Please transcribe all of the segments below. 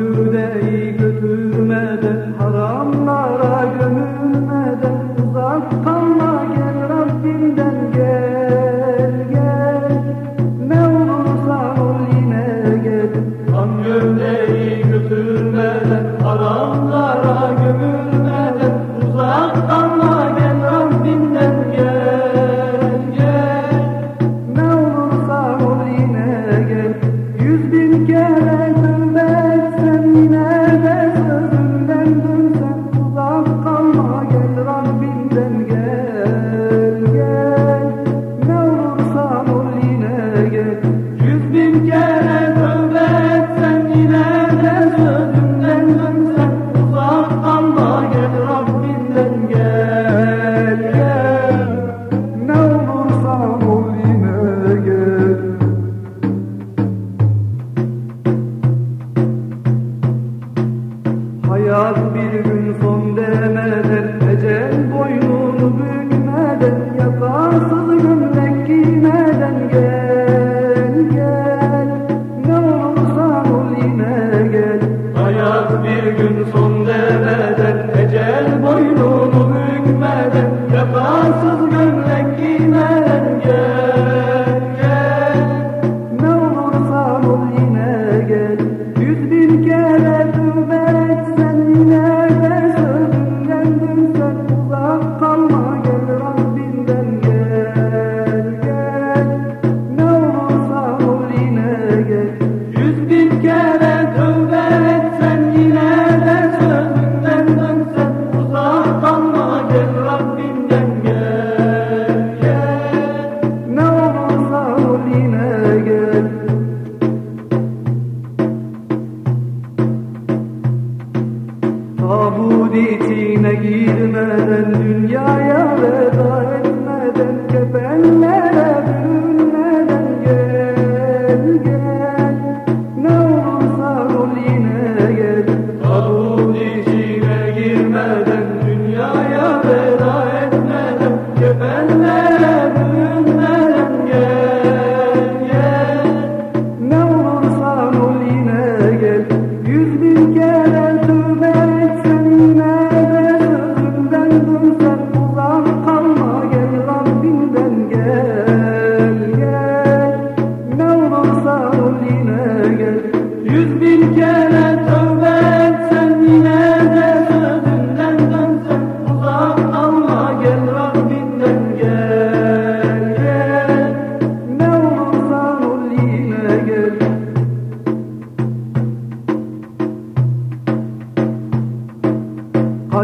gövdeyi götürmeden haramlara gömülmeden uzak kalma gel Rabbimden gel gel. Ne olursan ol yine gel. An gövde Yüz bin kere tövbe etsen yine de sözümden dönsen. Uzaktan da gel Rabbinden gel Ne olursan ol yine gel. Hayat bir gün son demeden Ecel boynunu büyür beautiful. orbitine girmeden Dünyaya veda etmeden kepenler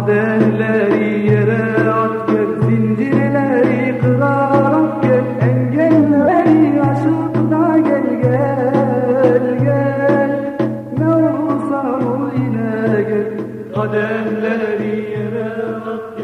kadehleri yere at gel zincirleri kırarak gel engelleri aşıp da gel gel gel. Ne olursa ol yine gel. Kadehleri yere at